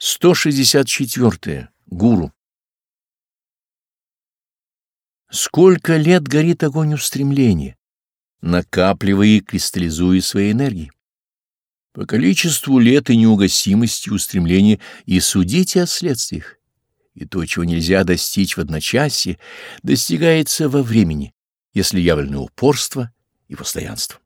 164. Гуру. Сколько лет горит огонь устремления, накапливая и кристаллизуя свои энергии. По количеству лет и неугасимости устремления и судите о следствиях. И то, чего нельзя достичь в одночасье, достигается во времени, если явлено упорство и постоянство.